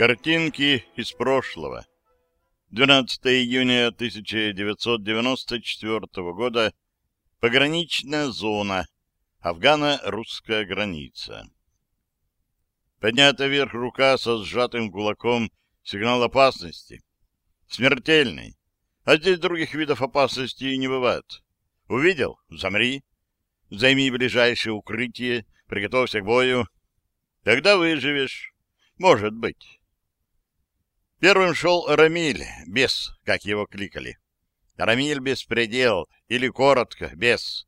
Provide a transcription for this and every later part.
Картинки из прошлого. 12 июня 1994 года. Пограничная зона. Афгано-русская граница. Поднята вверх рука со сжатым кулаком. Сигнал опасности. Смертельный. А здесь других видов опасности не бывает. Увидел? Замри. Займи ближайшее укрытие. Приготовься к бою. Тогда выживешь. Может быть. Первым шел Рамиль, бес, как его кликали. Рамиль беспредел, или коротко, бес.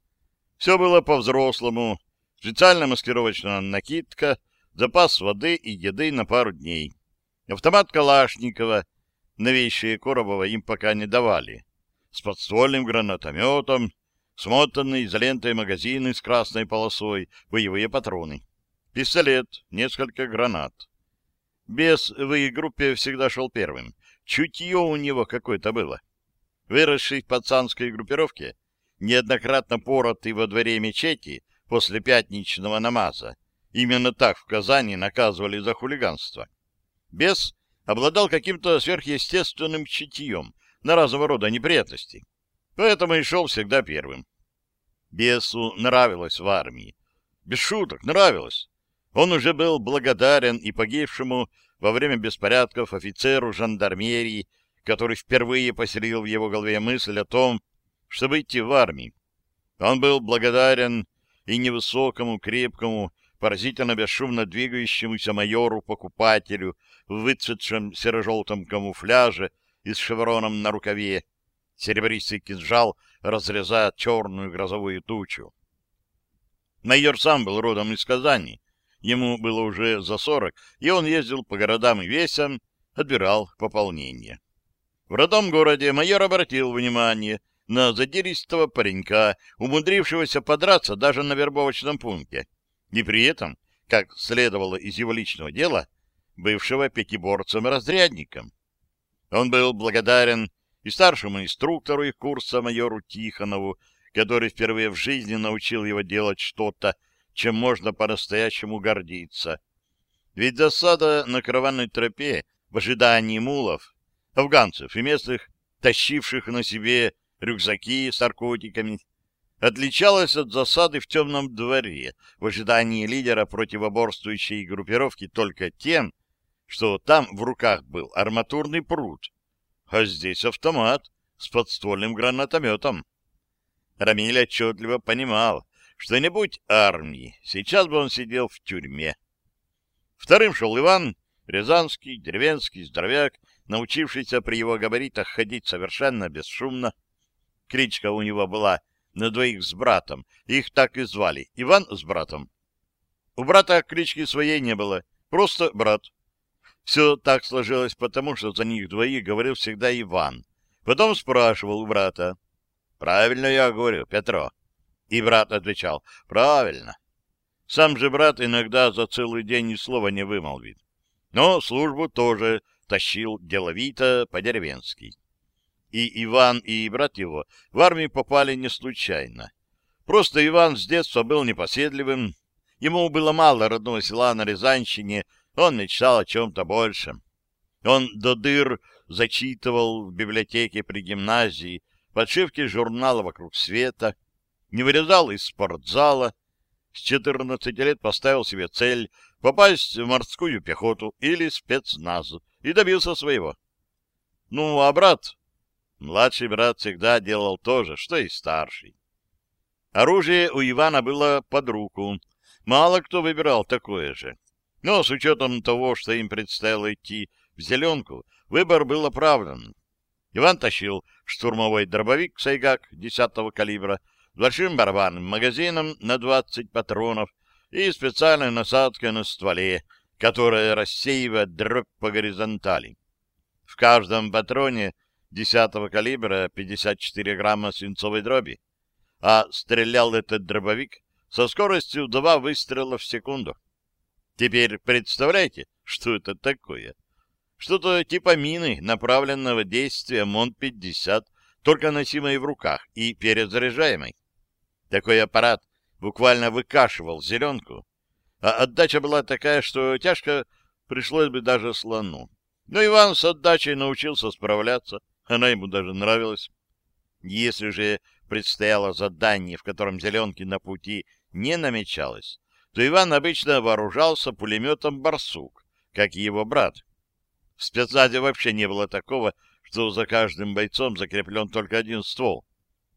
Все было по-взрослому. Специальная маскировочная накидка, запас воды и еды на пару дней. Автомат Калашникова, новейшие Коробова им пока не давали. С подствольным гранатометом, смотанные изолентой магазины с красной полосой, боевые патроны. Пистолет, несколько гранат. Бес в их группе всегда шел первым. Чутье у него какое-то было. Выросший в пацанской группировке, неоднократно поротый во дворе мечети после пятничного намаза, именно так в Казани наказывали за хулиганство. Бес обладал каким-то сверхъестественным чутьем на разного рода неприятности, поэтому и шел всегда первым. Бесу нравилось в армии. Без шуток, нравилось. Он уже был благодарен и погибшему во время беспорядков офицеру жандармерии, который впервые поселил в его голове мысль о том, чтобы идти в армию. Он был благодарен и невысокому, крепкому, поразительно бесшумно двигающемуся майору-покупателю в выцветшем серо-желтом камуфляже и с шевроном на рукаве. Серебристый кинжал разрезает черную грозовую тучу. Майор сам был родом из Казани, Ему было уже за сорок, и он ездил по городам и весям, отбирал пополнение. В родном городе майор обратил внимание на задиристого паренька, умудрившегося подраться даже на вербовочном пункте, и при этом, как следовало из его личного дела, бывшего пятиборцем-разрядником. Он был благодарен и старшему инструктору их курса майору Тихонову, который впервые в жизни научил его делать что-то, чем можно по-настоящему гордиться. Ведь засада на караванной тропе в ожидании мулов, афганцев и местных, тащивших на себе рюкзаки с наркотиками, отличалась от засады в темном дворе в ожидании лидера противоборствующей группировки только тем, что там в руках был арматурный пруд, а здесь автомат с подствольным гранатометом. Рамиль отчетливо понимал, что не будь армии, сейчас бы он сидел в тюрьме. Вторым шел Иван, рязанский, деревенский здоровяк, научившийся при его габаритах ходить совершенно бесшумно. Кличка у него была на двоих с братом, их так и звали, Иван с братом. У брата клички своей не было, просто брат. Все так сложилось потому, что за них двоих говорил всегда Иван. Потом спрашивал у брата. «Правильно я говорю, Петро?» И брат отвечал, правильно. Сам же брат иногда за целый день ни слова не вымолвит. Но службу тоже тащил деловито по-деревенски. И Иван, и брат его в армию попали не случайно. Просто Иван с детства был непоседливым. Ему было мало родного села на Рязанщине, он мечтал о чем-то большем. Он до дыр зачитывал в библиотеке при гимназии подшивки журнала «Вокруг света», не вырезал из спортзала, с 14 лет поставил себе цель попасть в морскую пехоту или спецназ и добился своего. Ну, а брат? Младший брат всегда делал то же, что и старший. Оружие у Ивана было под руку. Мало кто выбирал такое же. Но с учетом того, что им предстояло идти в зеленку, выбор был оправдан. Иван тащил штурмовой дробовик «Сайгак» 10-го калибра, большим барабанным магазином на 20 патронов и специальной насадкой на стволе, которая рассеивает дробь по горизонтали. В каждом патроне 10 калибра 54 грамма свинцовой дроби, а стрелял этот дробовик со скоростью два выстрела в секунду. Теперь представляете, что это такое? Что-то типа мины направленного действия МОН-50, только носимой в руках и перезаряжаемой. Такой аппарат буквально выкашивал зеленку, а отдача была такая, что тяжко пришлось бы даже слону. Но Иван с отдачей научился справляться, она ему даже нравилась. Если же предстояло задание, в котором зеленки на пути не намечалось, то Иван обычно вооружался пулеметом «Барсук», как и его брат. В спецназе вообще не было такого, что за каждым бойцом закреплен только один ствол.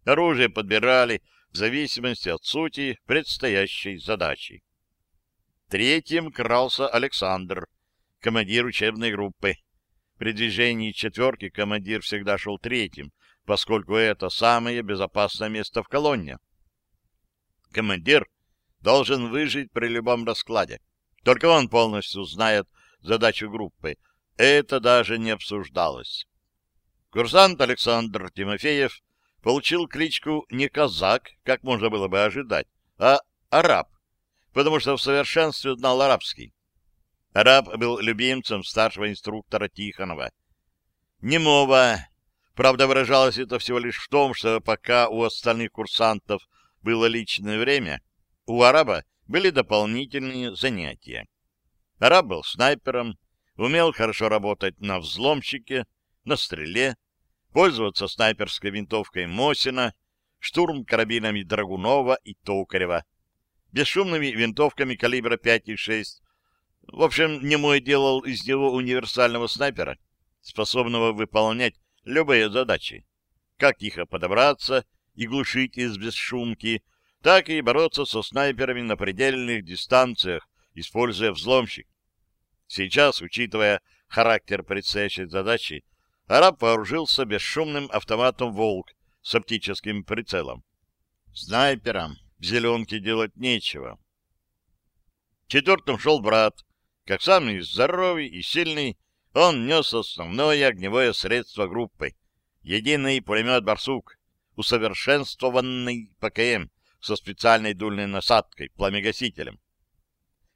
Оружие подбирали в зависимости от сути предстоящей задачи. Третьим крался Александр, командир учебной группы. При движении четверки командир всегда шел третьим, поскольку это самое безопасное место в колонне. Командир должен выжить при любом раскладе. Только он полностью знает задачу группы. Это даже не обсуждалось. Курсант Александр Тимофеев получил кличку не казак, как можно было бы ожидать, а араб, потому что в совершенстве знал арабский. Араб был любимцем старшего инструктора Тихонова. Немого. Правда, выражалось это всего лишь в том, что пока у остальных курсантов было личное время, у араба были дополнительные занятия. Араб был снайпером, умел хорошо работать на взломщике, на стреле, пользоваться снайперской винтовкой Мосина, штурм карабинами Драгунова и Токарева, бесшумными винтовками калибра 5,6. В общем, немой делал из него универсального снайпера, способного выполнять любые задачи. Как тихо подобраться и глушить из бесшумки, так и бороться со снайперами на предельных дистанциях, используя взломщик. Сейчас, учитывая характер предстоящей задачи, араб вооружился бесшумным автоматом «Волк» с оптическим прицелом. Снайперам в зеленке делать нечего. Четвертым шел брат. Как самый здоровый и сильный, он нес основное огневое средство группы — единый пулемет «Барсук», усовершенствованный ПКМ со специальной дульной насадкой, пламегасителем.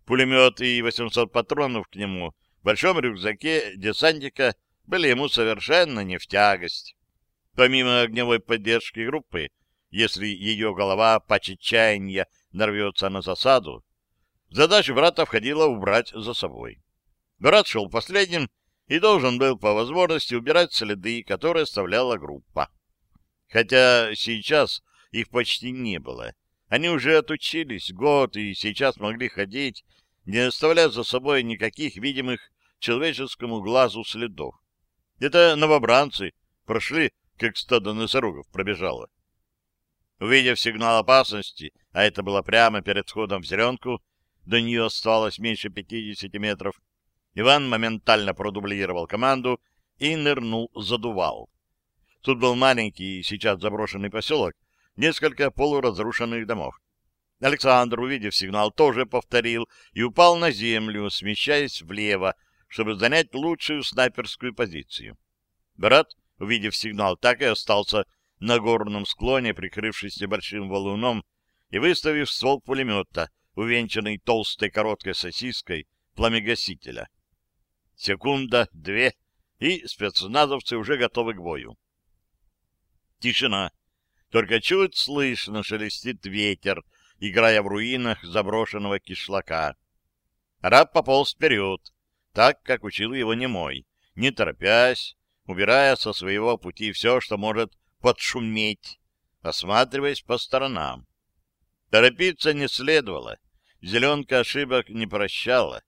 Пулемет и 800 патронов к нему в большом рюкзаке десантника были ему совершенно не в тягость. Помимо огневой поддержки группы, если ее голова по чаяния нарвется на засаду, в брата входило убрать за собой. Брат шел последним и должен был по возможности убирать следы, которые оставляла группа. Хотя сейчас их почти не было. Они уже отучились год и сейчас могли ходить, не оставляя за собой никаких видимых человеческому глазу следов. Это новобранцы прошли, как стадо носорогов пробежало. Увидев сигнал опасности, а это было прямо перед входом в зеленку, до нее оставалось меньше 50 метров, Иван моментально продублировал команду и нырнул задувал. Тут был маленький, сейчас заброшенный поселок, несколько полуразрушенных домов. Александр, увидев сигнал, тоже повторил и упал на землю, смещаясь влево, чтобы занять лучшую снайперскую позицию. Брат, увидев сигнал, так и остался на горном склоне, прикрывшись небольшим валуном и выставив ствол пулемета, увенчанный толстой короткой сосиской пламегасителя. Секунда, две, и спецназовцы уже готовы к бою. Тишина. Только чуть слышно шелестит ветер, играя в руинах заброшенного кишлака. Раб пополз вперед, так, как учил его немой, не торопясь, убирая со своего пути все, что может подшуметь, осматриваясь по сторонам. Торопиться не следовало, зеленка ошибок не прощала.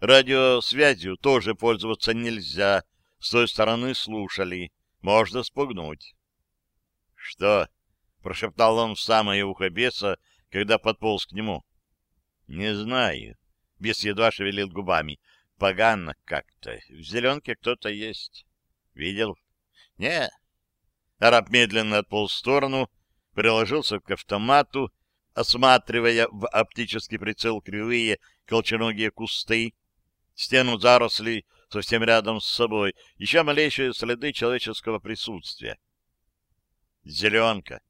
Радиосвязью тоже пользоваться нельзя, с той стороны слушали, можно спугнуть. — Что? — прошептал он в самое ухо беса, когда подполз к нему. — Не знаю. Бес едва шевелил губами. Погано как-то. В зеленке кто-то есть. Видел? — Не. Араб медленно отполз в сторону, приложился к автомату, осматривая в оптический прицел кривые колченогие кусты, стену зарослей совсем рядом с собой, еще малейшие следы человеческого присутствия. Зеленка.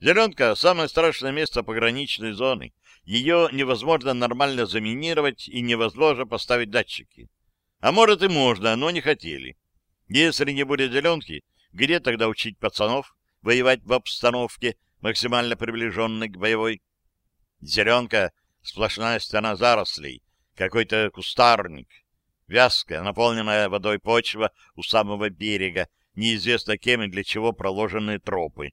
Зеленка — самое страшное место пограничной зоны. Ее невозможно нормально заминировать и невозможно поставить датчики. А может и можно, но не хотели. Если не будет зеленки, где тогда учить пацанов воевать в обстановке, максимально приближенной к боевой? Зеленка — сплошная стена зарослей, какой-то кустарник. Вязкая, наполненная водой почва у самого берега, неизвестно кем и для чего проложенные тропы.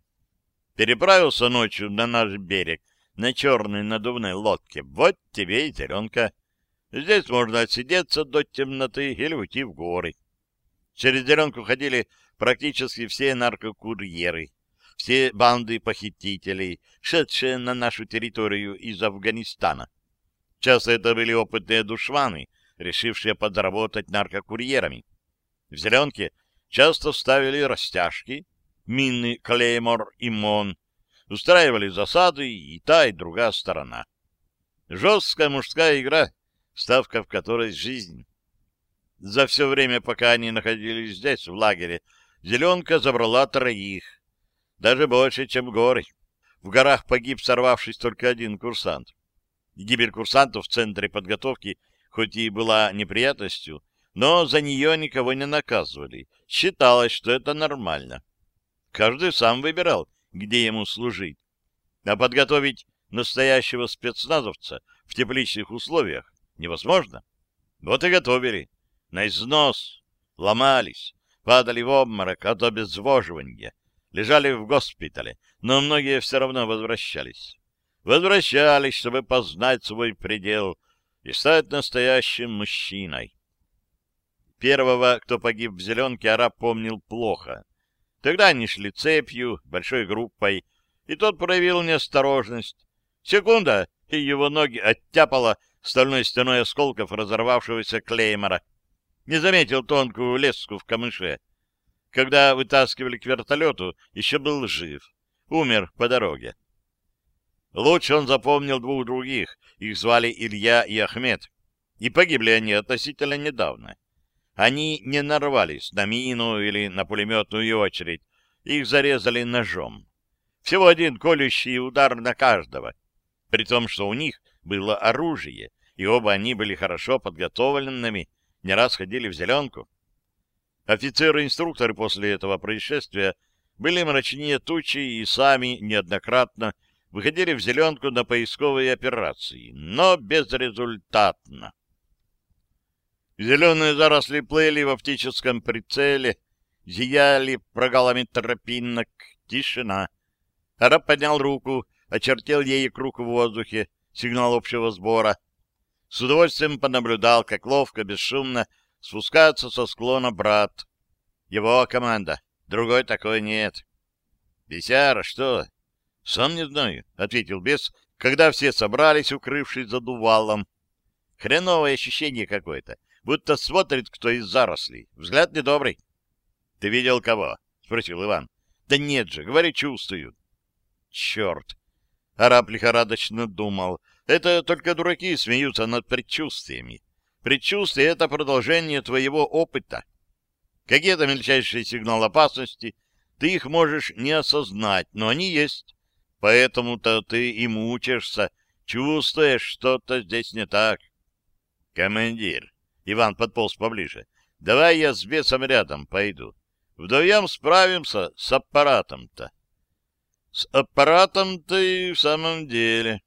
Переправился ночью на наш берег на черной надувной лодке. Вот тебе и зеленка. Здесь можно отсидеться до темноты или уйти в горы. Через зеленку ходили практически все наркокурьеры, все банды похитителей, шедшие на нашу территорию из Афганистана. Часто это были опытные душваны, решившие подработать наркокурьерами. В зеленке часто ставили растяжки, мины Клеймор и Мон, устраивали засады и та, и другая сторона. Жесткая мужская игра, ставка в которой жизнь. За все время, пока они находились здесь, в лагере, Зеленка забрала троих. Даже больше, чем горы. В горах погиб, сорвавшись только один курсант. Гибель курсантов в центре подготовки хоть и была неприятностью, но за нее никого не наказывали. Считалось, что это нормально. Каждый сам выбирал, где ему служить. А подготовить настоящего спецназовца в тепличных условиях невозможно. Вот и готовили. На износ. Ломались. Падали в обморок от обезвоживания. Лежали в госпитале. Но многие все равно возвращались. Возвращались, чтобы познать свой предел и стать настоящим мужчиной. Первого, кто погиб в зеленке, араб помнил плохо. Тогда они шли цепью, большой группой, и тот проявил неосторожность. Секунда, и его ноги оттяпало стальной стеной осколков разорвавшегося клеймора. Не заметил тонкую леску в камыше. Когда вытаскивали к вертолету, еще был жив. Умер по дороге. Лучше он запомнил двух других. Их звали Илья и Ахмед. И погибли они относительно недавно. Они не нарвались на мину или на пулеметную очередь. Их зарезали ножом. Всего один колющий удар на каждого. При том, что у них было оружие, и оба они были хорошо подготовленными, не раз ходили в зеленку. Офицеры-инструкторы после этого происшествия были мрачнее тучи и сами неоднократно выходили в зеленку на поисковые операции, но безрезультатно. Зеленые заросли плыли в оптическом прицеле, зияли прогалами тропинок. Тишина. Араб поднял руку, очертил ей круг в воздухе, сигнал общего сбора. С удовольствием понаблюдал, как ловко, бесшумно спускается со склона брат. Его команда. Другой такой нет. «Бесяра, что?» «Сам не знаю», — ответил бес, когда все собрались, укрывшись за дувалом. «Хреновое ощущение какое-то будто смотрит кто из зарослей. Взгляд недобрый. — Ты видел кого? — спросил Иван. — Да нет же, говори, чувствую. — Черт! Араб лихорадочно думал. Это только дураки смеются над предчувствиями. Предчувствие — это продолжение твоего опыта. Какие-то мельчайшие сигналы опасности, ты их можешь не осознать, но они есть. Поэтому-то ты и мучаешься, чувствуешь, что-то здесь не так. Командир, Иван подполз поближе. — Давай я с бесом рядом пойду. Вдвоем справимся с аппаратом-то. — С аппаратом-то и в самом деле.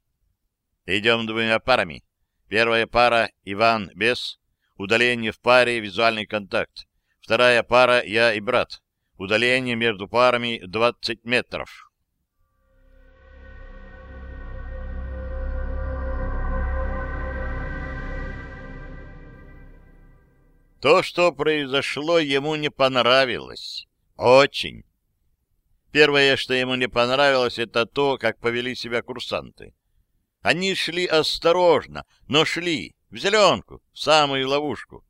Идем двумя парами. Первая пара — Иван, бес. Удаление в паре — визуальный контакт. Вторая пара — я и брат. Удаление между парами — 20 метров. То, что произошло, ему не понравилось. Очень. Первое, что ему не понравилось, это то, как повели себя курсанты. Они шли осторожно, но шли в зеленку, в самую ловушку.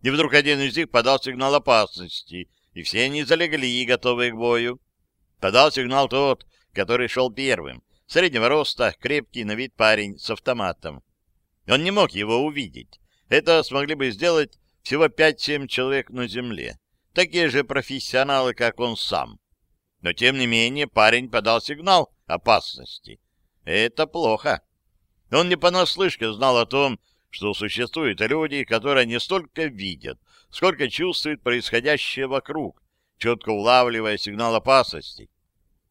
И вдруг один из них подал сигнал опасности, и все они залегли, готовые к бою. Подал сигнал тот, который шел первым, среднего роста, крепкий на вид парень с автоматом. Он не мог его увидеть. Это смогли бы сделать всего пять-семь человек на земле. Такие же профессионалы, как он сам. Но, тем не менее, парень подал сигнал опасности. Это плохо. Он не понаслышке знал о том, что существуют люди, которые не столько видят, сколько чувствуют происходящее вокруг, четко улавливая сигнал опасности.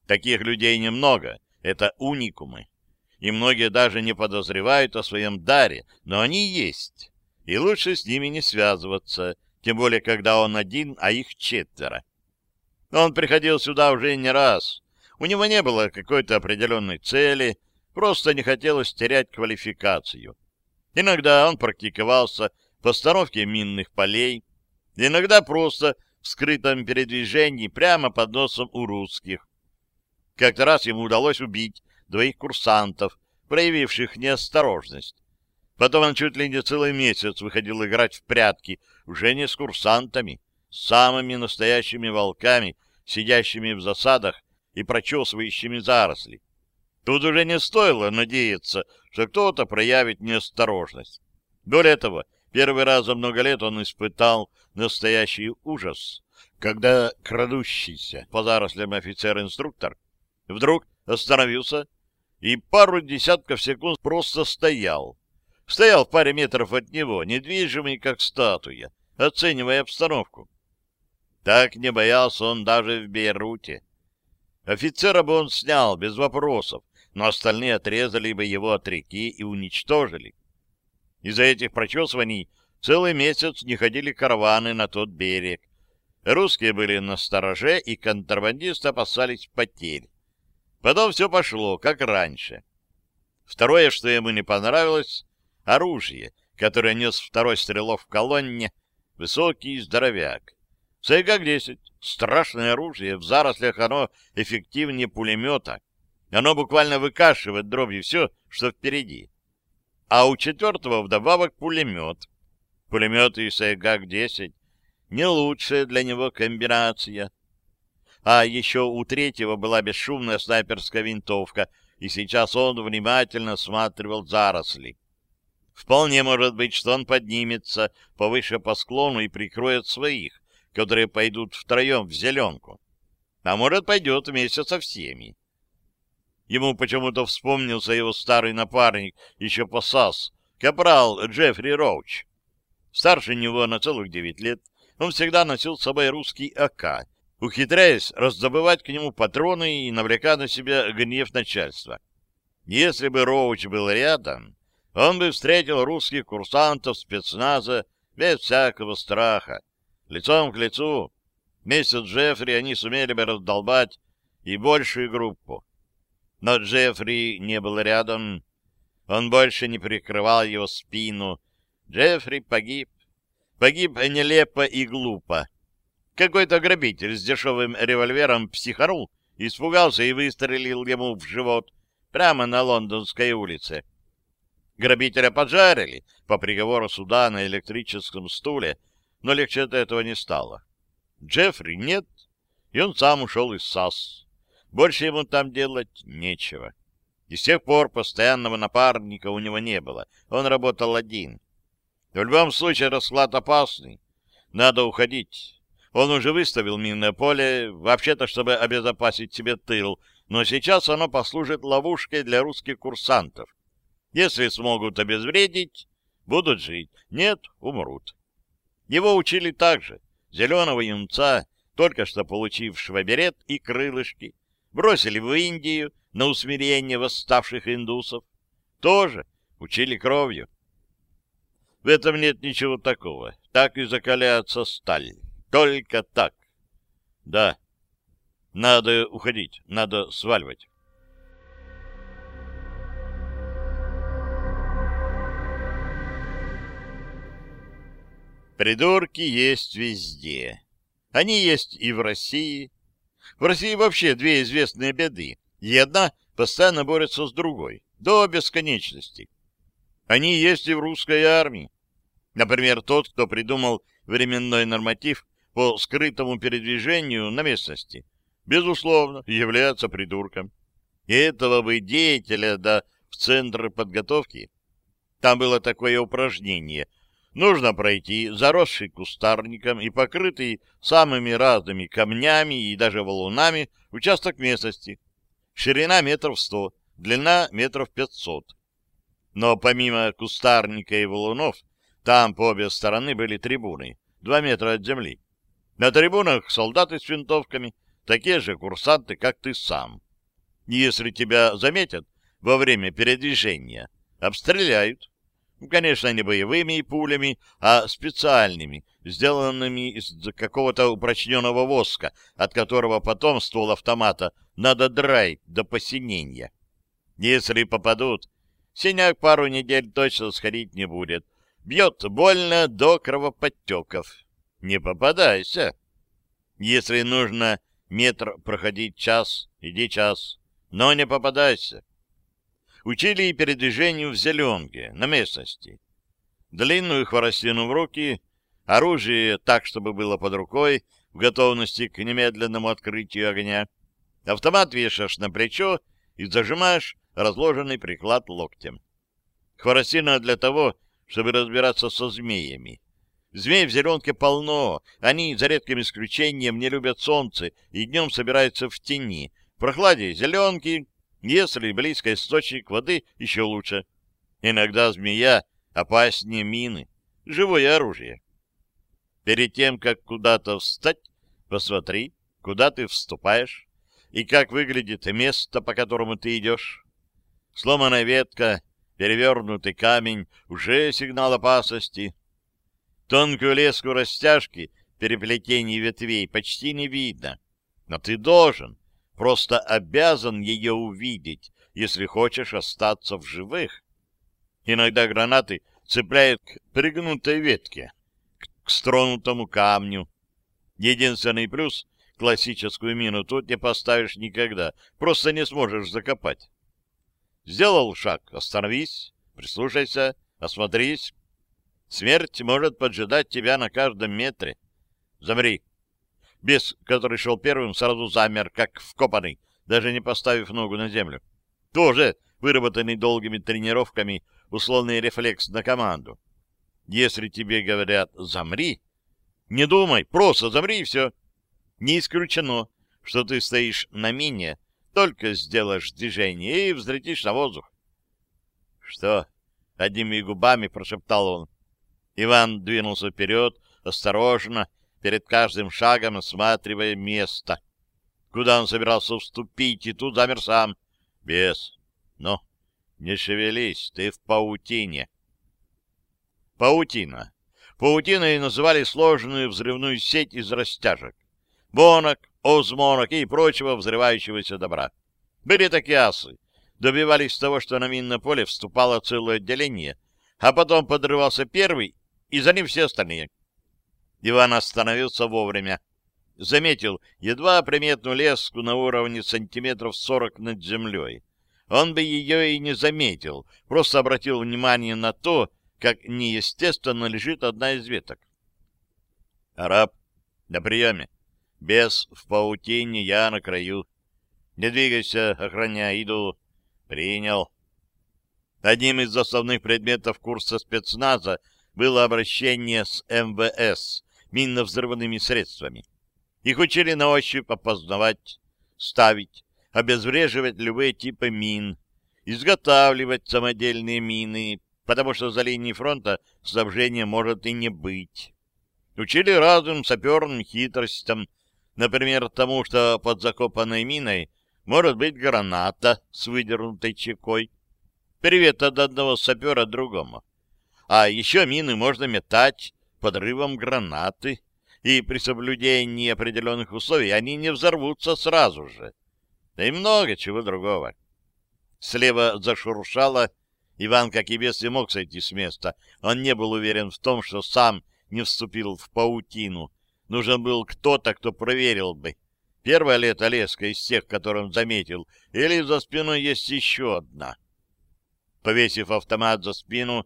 Таких людей немного, это уникумы. И многие даже не подозревают о своем даре, но они есть и лучше с ними не связываться, тем более, когда он один, а их четверо. Он приходил сюда уже не раз. У него не было какой-то определенной цели, просто не хотелось терять квалификацию. Иногда он практиковался в постановке минных полей, иногда просто в скрытом передвижении прямо под носом у русских. Как-то раз ему удалось убить двоих курсантов, проявивших неосторожность. Потом он чуть ли не целый месяц выходил играть в прятки, уже не с курсантами, с самыми настоящими волками, сидящими в засадах и прочесывающими заросли. Тут уже не стоило надеяться, что кто-то проявит неосторожность. Более того, первый раз за много лет он испытал настоящий ужас, когда крадущийся по зарослям офицер-инструктор вдруг остановился и пару десятков секунд просто стоял, стоял в паре метров от него, недвижимый, как статуя, оценивая обстановку. Так не боялся он даже в Бейруте. Офицера бы он снял без вопросов, но остальные отрезали бы его от реки и уничтожили. Из-за этих прочесываний целый месяц не ходили караваны на тот берег. Русские были на стороже, и контрабандисты опасались потерь. Потом все пошло, как раньше. Второе, что ему не понравилось, оружие, которое нес второй стрелок в колонне, высокий здоровяк. Сайгак-10 — страшное оружие, в зарослях оно эффективнее пулемета. Оно буквально выкашивает дробью все, что впереди. А у четвертого вдобавок пулемет. Пулемет и Сайгак-10 — не лучшая для него комбинация. А еще у третьего была бесшумная снайперская винтовка, и сейчас он внимательно осматривал заросли. Вполне может быть, что он поднимется повыше по склону и прикроет своих, которые пойдут втроем в зеленку. А может, пойдет вместе со всеми. Ему почему-то вспомнился его старый напарник, еще по САС, капрал Джеффри Роуч. Старше него на целых девять лет, он всегда носил с собой русский АК, ухитряясь раздобывать к нему патроны и навлекая на себя гнев начальства. Если бы Роуч был рядом, он бы встретил русских курсантов спецназа без всякого страха. Лицом к лицу вместе с Джеффри они сумели бы раздолбать и большую группу. Но Джеффри не был рядом. Он больше не прикрывал его спину. Джеффри погиб. Погиб нелепо и глупо. Какой-то грабитель с дешевым револьвером психанул, испугался и выстрелил ему в живот прямо на лондонской улице. Грабителя поджарили по приговору суда на электрическом стуле, но легче от этого не стало. Джеффри нет, и он сам ушел из САС. Больше ему там делать нечего. И с тех пор постоянного напарника у него не было. Он работал один. В любом случае расклад опасный. Надо уходить. Он уже выставил минное поле, вообще-то, чтобы обезопасить себе тыл, но сейчас оно послужит ловушкой для русских курсантов. Если смогут обезвредить, будут жить. Нет, умрут. Его учили также. Зеленого юнца, только что получившего берет и крылышки, бросили в Индию на усмирение восставших индусов. Тоже учили кровью. В этом нет ничего такого. Так и закаляется сталь. Только так. Да, надо уходить, надо сваливать. Придурки есть везде. Они есть и в России. В России вообще две известные беды, и одна постоянно борется с другой, до бесконечности. Они есть и в русской армии. Например, тот, кто придумал временной норматив по скрытому передвижению на местности, безусловно, является придурком. И этого бы деятеля да в центр подготовки. Там было такое упражнение — нужно пройти заросший кустарником и покрытый самыми разными камнями и даже валунами участок местности. Ширина метров сто, длина метров пятьсот. Но помимо кустарника и валунов, там по обе стороны были трибуны, два метра от земли. На трибунах солдаты с винтовками, такие же курсанты, как ты сам. Если тебя заметят во время передвижения, обстреляют. Конечно, не боевыми пулями, а специальными, сделанными из какого-то упрочненного воска, от которого потом ствол автомата надо драть до посинения. Если попадут, синяк пару недель точно сходить не будет. Бьет больно до кровоподтеков. Не попадайся. Если нужно метр проходить час, иди час, но не попадайся учили и передвижению в зеленке, на местности. Длинную хворостину в руки, оружие так, чтобы было под рукой, в готовности к немедленному открытию огня. Автомат вешаешь на плечо и зажимаешь разложенный приклад локтем. Хворостина для того, чтобы разбираться со змеями. Змей в зеленке полно, они, за редким исключением, не любят солнце и днем собираются в тени. В прохладе зеленки если близко источник воды, еще лучше. Иногда змея опаснее мины. Живое оружие. Перед тем, как куда-то встать, посмотри, куда ты вступаешь и как выглядит место, по которому ты идешь. Сломанная ветка, перевернутый камень — уже сигнал опасности. Тонкую леску растяжки, переплетений ветвей почти не видно. Но ты должен, просто обязан ее увидеть, если хочешь остаться в живых. Иногда гранаты цепляют к пригнутой ветке, к стронутому камню. Единственный плюс — классическую мину тут не поставишь никогда, просто не сможешь закопать. Сделал шаг, остановись, прислушайся, осмотрись. Смерть может поджидать тебя на каждом метре. Замри, Бес, который шел первым, сразу замер, как вкопанный, даже не поставив ногу на землю. Тоже выработанный долгими тренировками условный рефлекс на команду. Если тебе говорят «замри», не думай, просто замри и все. Не исключено, что ты стоишь на мине, только сделаешь движение и взлетишь на воздух. — Что? — одними губами прошептал он. Иван двинулся вперед, осторожно, перед каждым шагом осматривая место. Куда он собирался вступить, и тут замер сам. Без. Ну, не шевелись, ты в паутине. Паутина. Паутиной называли сложную взрывную сеть из растяжек. Бонок, озмонок и прочего взрывающегося добра. Были такие асы. Добивались того, что на минное поле вступало целое отделение, а потом подрывался первый, и за ним все остальные. Иван остановился вовремя. Заметил едва приметную леску на уровне сантиметров сорок над землей. Он бы ее и не заметил, просто обратил внимание на то, как неестественно лежит одна из веток. «Араб, на приеме. Без в паутине, я на краю. Не двигайся, охраняй, иду. Принял». Одним из основных предметов курса спецназа было обращение с МВС, минно-взрывными средствами. Их учили на ощупь опознавать, ставить, обезвреживать любые типы мин, изготавливать самодельные мины, потому что за линией фронта снабжения может и не быть. Учили разным саперным хитростям, например, тому, что под закопанной миной может быть граната с выдернутой чекой. Привет от одного сапера другому. А еще мины можно метать подрывом гранаты, и при соблюдении определенных условий они не взорвутся сразу же. Да и много чего другого. Слева зашуршало. Иван, как и без, не мог сойти с места. Он не был уверен в том, что сам не вступил в паутину. Нужен был кто-то, кто проверил бы, первая ли это леска из тех, которые он заметил, или за спиной есть еще одна. Повесив автомат за спину,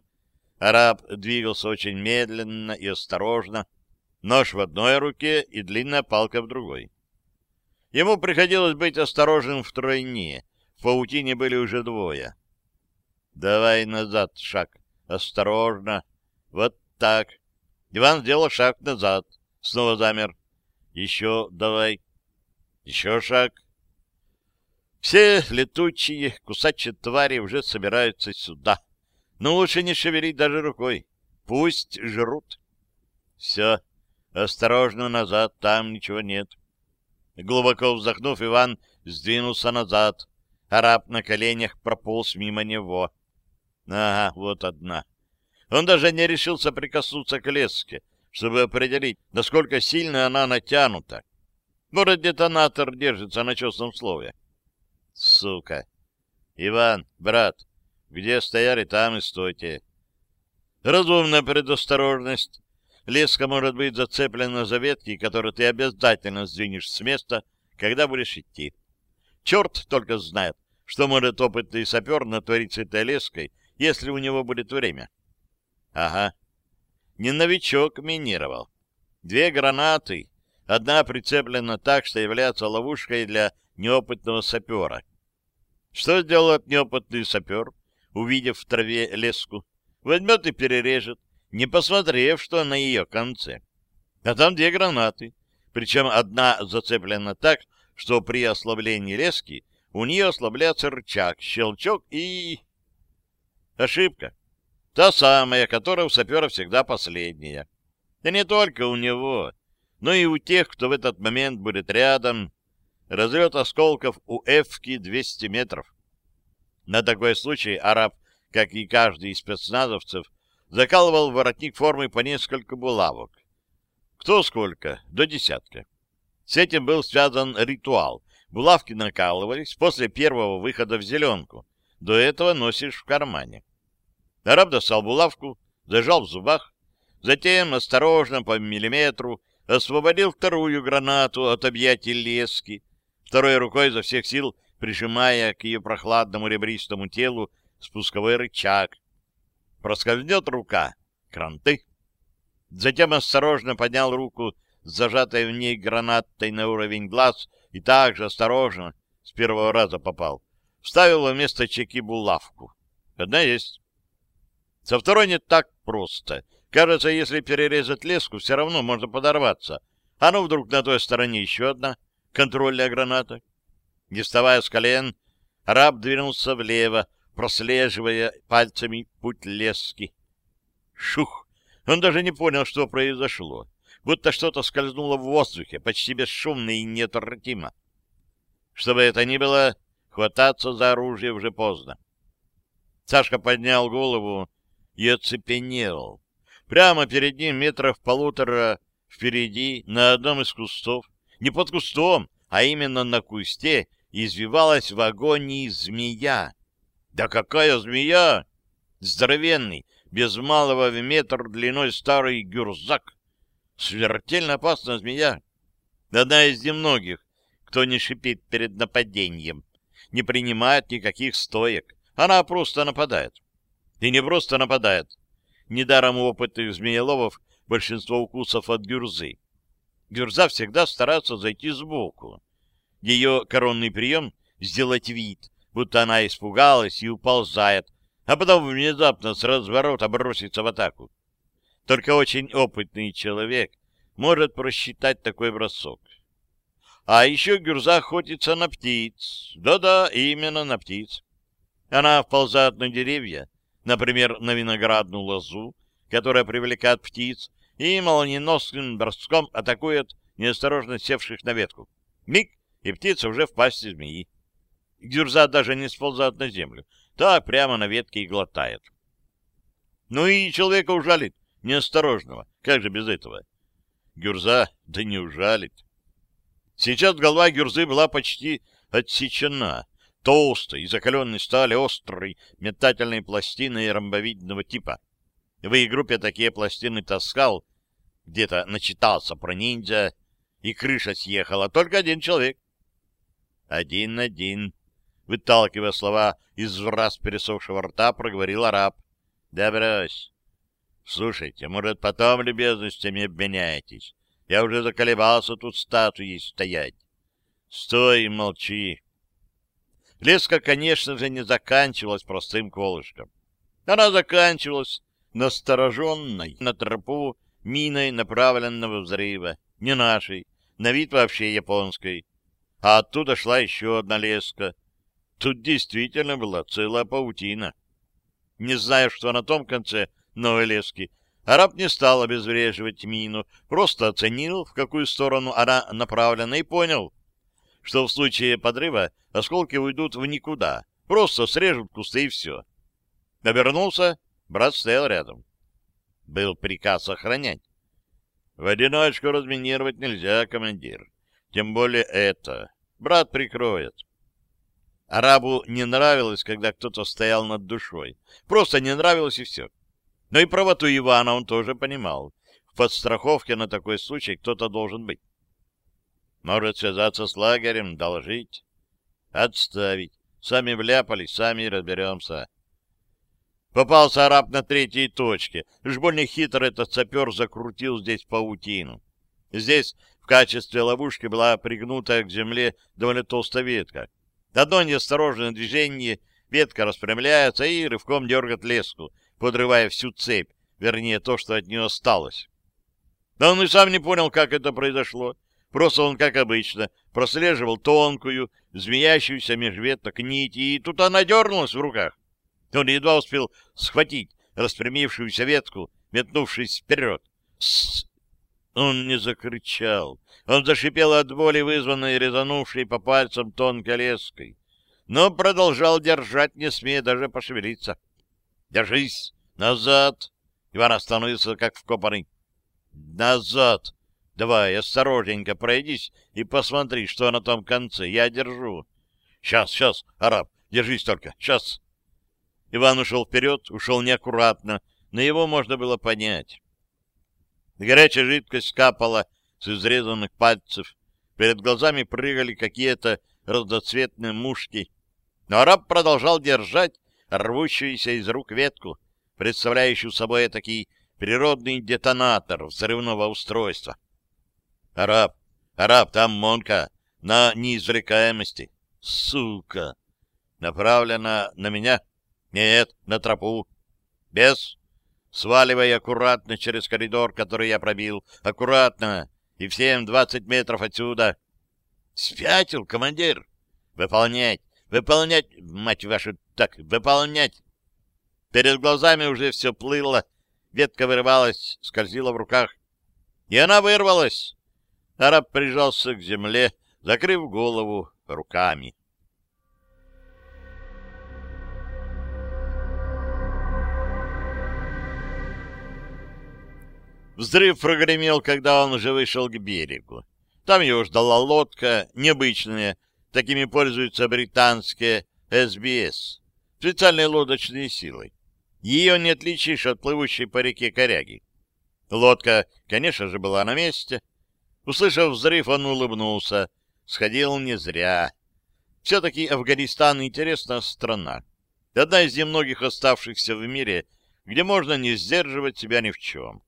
Араб двигался очень медленно и осторожно, нож в одной руке и длинная палка в другой. Ему приходилось быть осторожным втройне, в паутине были уже двое. «Давай назад шаг, осторожно, вот так». Иван сделал шаг назад, снова замер. «Еще давай, еще шаг». Все летучие, кусачие твари уже собираются сюда. Но лучше не шевелить даже рукой. Пусть жрут. Все. Осторожно назад, там ничего нет. Глубоко вздохнув, Иван сдвинулся назад. Араб на коленях прополз мимо него. Ага, вот одна. Он даже не решился прикоснуться к леске, чтобы определить, насколько сильно она натянута. Может, детонатор держится на честном слове. Сука! Иван, брат, где стояли, там и стойте. Разумная предосторожность. Леска может быть зацеплена за ветки, которые ты обязательно сдвинешь с места, когда будешь идти. Черт только знает, что может опытный сапер натворить с этой леской, если у него будет время. Ага. Не новичок минировал. Две гранаты, одна прицеплена так, что является ловушкой для неопытного сапера. Что сделает неопытный сапер, увидев в траве леску? Возьмет и перережет, не посмотрев, что на ее конце. А там две гранаты, причем одна зацеплена так, что при ослаблении лески у нее ослабляется рычаг, щелчок и... Ошибка. Та самая, которая у сапера всегда последняя. И не только у него, но и у тех, кто в этот момент будет рядом. Разлет осколков у Эвки 200 метров. На такой случай араб, как и каждый из спецназовцев, закалывал воротник формы по несколько булавок. Кто сколько? До десятка. С этим был связан ритуал. Булавки накалывались после первого выхода в зеленку. До этого носишь в кармане. Араб достал булавку, зажал в зубах, затем осторожно по миллиметру освободил вторую гранату от объятий лески, второй рукой изо всех сил прижимая к ее прохладному ребристому телу спусковой рычаг. Проскользнет рука, кранты. Затем осторожно поднял руку с зажатой в ней гранатой на уровень глаз и также осторожно, с первого раза попал, вставил вместо чеки булавку. Одна есть. Со второй не так просто. Кажется, если перерезать леску, все равно можно подорваться. А ну вдруг на той стороне еще одна контрольная граната. Не вставая с колен, раб двинулся влево, прослеживая пальцами путь лески. Шух! Он даже не понял, что произошло. Будто что-то скользнуло в воздухе, почти бесшумно и неотвратимо. Что бы это ни было, хвататься за оружие уже поздно. Сашка поднял голову и оцепенел. Прямо перед ним метров полутора впереди, на одном из кустов, не под кустом, а именно на кусте, извивалась в агонии змея. Да какая змея! Здоровенный, без малого в метр длиной старый гюрзак. Смертельно опасная змея. Одна из немногих, кто не шипит перед нападением, не принимает никаких стоек. Она просто нападает. И не просто нападает. Недаром у опытных змееловов большинство укусов от гюрзы. Гюрза всегда старается зайти сбоку. Ее коронный прием — сделать вид, будто она испугалась и уползает, а потом внезапно с разворота броситься в атаку. Только очень опытный человек может просчитать такой бросок. А еще Гюрза охотится на птиц. Да-да, именно на птиц. Она вползает на деревья, например, на виноградную лозу, которая привлекает птиц, и молниеносным броском атакует неосторожно севших на ветку. Миг, и птица уже в пасти змеи. Гюрза даже не сползает на землю, так прямо на ветке и глотает. Ну и человека ужалит, неосторожного. Как же без этого? Гюрза, да не ужалит. Сейчас голова Гюрзы была почти отсечена, толстой и закаленной стали острой метательной пластиной ромбовидного типа. В их группе такие пластины таскал, где-то начитался про ниндзя, и крыша съехала. Только один человек. Один-один, выталкивая слова из раз пересохшего рта, проговорил араб. Да брось. Слушайте, может, потом любезностями обменяетесь? Я уже заколебался тут статуей стоять. Стой и молчи. Леска, конечно же, не заканчивалась простым колышком. Она заканчивалась настороженной на тропу миной направленного взрыва, не нашей, на вид вообще японской. А оттуда шла еще одна леска. Тут действительно была целая паутина. Не знаю, что на том конце новой лески, араб не стал обезвреживать мину, просто оценил, в какую сторону она направлена, и понял, что в случае подрыва осколки уйдут в никуда, просто срежут кусты и все. Обернулся, брат стоял рядом. Был приказ охранять. В одиночку разминировать нельзя, командир. Тем более это. Брат прикроет. Арабу не нравилось, когда кто-то стоял над душой. Просто не нравилось и все. Но и правоту Ивана он тоже понимал. В подстраховке на такой случай кто-то должен быть. Может связаться с лагерем, доложить. Отставить. Сами вляпались, сами разберемся. Попался араб на третьей точке. Уж больно хитро этот сапер закрутил здесь паутину. Здесь в качестве ловушки была пригнута к земле довольно толстая ветка. Одно неосторожное движение, ветка распрямляется и рывком дергает леску, подрывая всю цепь, вернее, то, что от нее осталось. Да он и сам не понял, как это произошло. Просто он, как обычно, прослеживал тонкую, змеящуюся меж веток нить, и тут она дернулась в руках. Он едва успел схватить распрямившуюся ветку, метнувшись вперед. С Он не закричал. Он зашипел от боли, вызванной резанувшей по пальцам тонкой леской, но продолжал держать, не смея даже пошевелиться. «Держись! Назад!» Иван остановился, как вкопанный. «Назад!» Давай, осторожненько пройдись и посмотри, что на том конце. Я держу. Сейчас, сейчас, араб, держись только. Сейчас. Иван ушел вперед, ушел неаккуратно, но его можно было понять. Горячая жидкость капала с изрезанных пальцев. Перед глазами прыгали какие-то разноцветные мушки. Но араб продолжал держать рвущуюся из рук ветку, представляющую собой такой природный детонатор взрывного устройства. Араб, араб, там Монка, на неизвлекаемости. Сука! Направлена на меня? Нет, на тропу. Без. Сваливай аккуратно через коридор, который я пробил. Аккуратно. И всем двадцать метров отсюда. Спятил, командир. Выполнять. Выполнять, мать вашу, так, выполнять. Перед глазами уже все плыло. Ветка вырывалась, скользила в руках. И она вырвалась. Араб прижался к земле, закрыв голову руками. Взрыв прогремел, когда он уже вышел к берегу. Там его ждала лодка, необычная, такими пользуются британские СБС, специальные лодочные силы. Ее не отличишь от плывущей по реке коряги. Лодка, конечно же, была на месте, Услышав взрыв, он улыбнулся. Сходил не зря. Все-таки Афганистан интересная страна. Одна из немногих оставшихся в мире, где можно не сдерживать себя ни в чем.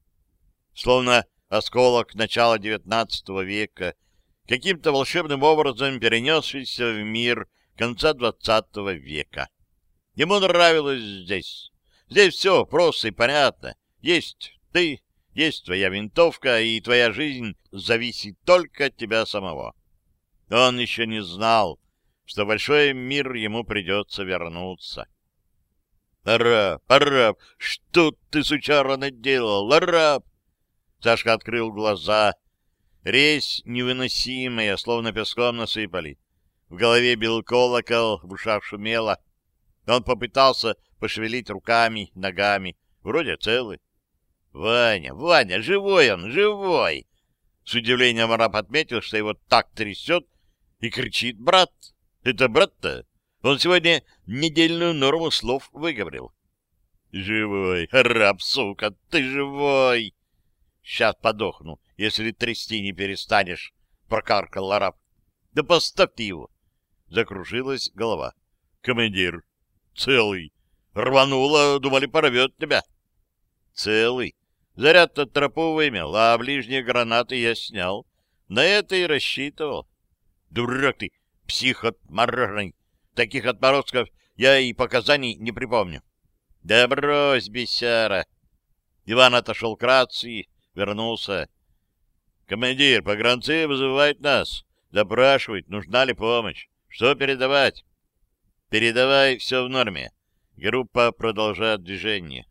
Словно осколок начала XIX века, каким-то волшебным образом перенесшийся в мир конца XX века. Ему нравилось здесь. Здесь все просто и понятно. Есть ты, есть твоя винтовка, и твоя жизнь зависит только от тебя самого. Он еще не знал, что большой мир ему придется вернуться. «Араб, араб, что ты, сучара, наделал? Араб!» Сашка открыл глаза. Резь невыносимая, словно песком насыпали. В голове бил колокол, в ушах шумело. Он попытался пошевелить руками, ногами. Вроде целый. Ваня, Ваня, живой он, живой! С удивлением араб отметил, что его так трясет и кричит брат. Это брат-то? Он сегодня недельную норму слов выговорил. Живой, араб, сука, ты живой! Сейчас подохну, если трясти не перестанешь, прокаркал араб. Да поставь его! Закружилась голова. Командир, целый. Рвануло, думали, порвет тебя. Целый. Заряд от тропу вымел, а ближние гранаты я снял. На это и рассчитывал. Дурак ты, псих отмороженный. Таких отморозков я и показаний не припомню. Да брось, бесяра. Иван отошел к рации, вернулся. Командир, погранцы вызывают нас. Допрашивают, нужна ли помощь. Что передавать? Передавай, все в норме. Группа продолжает движение.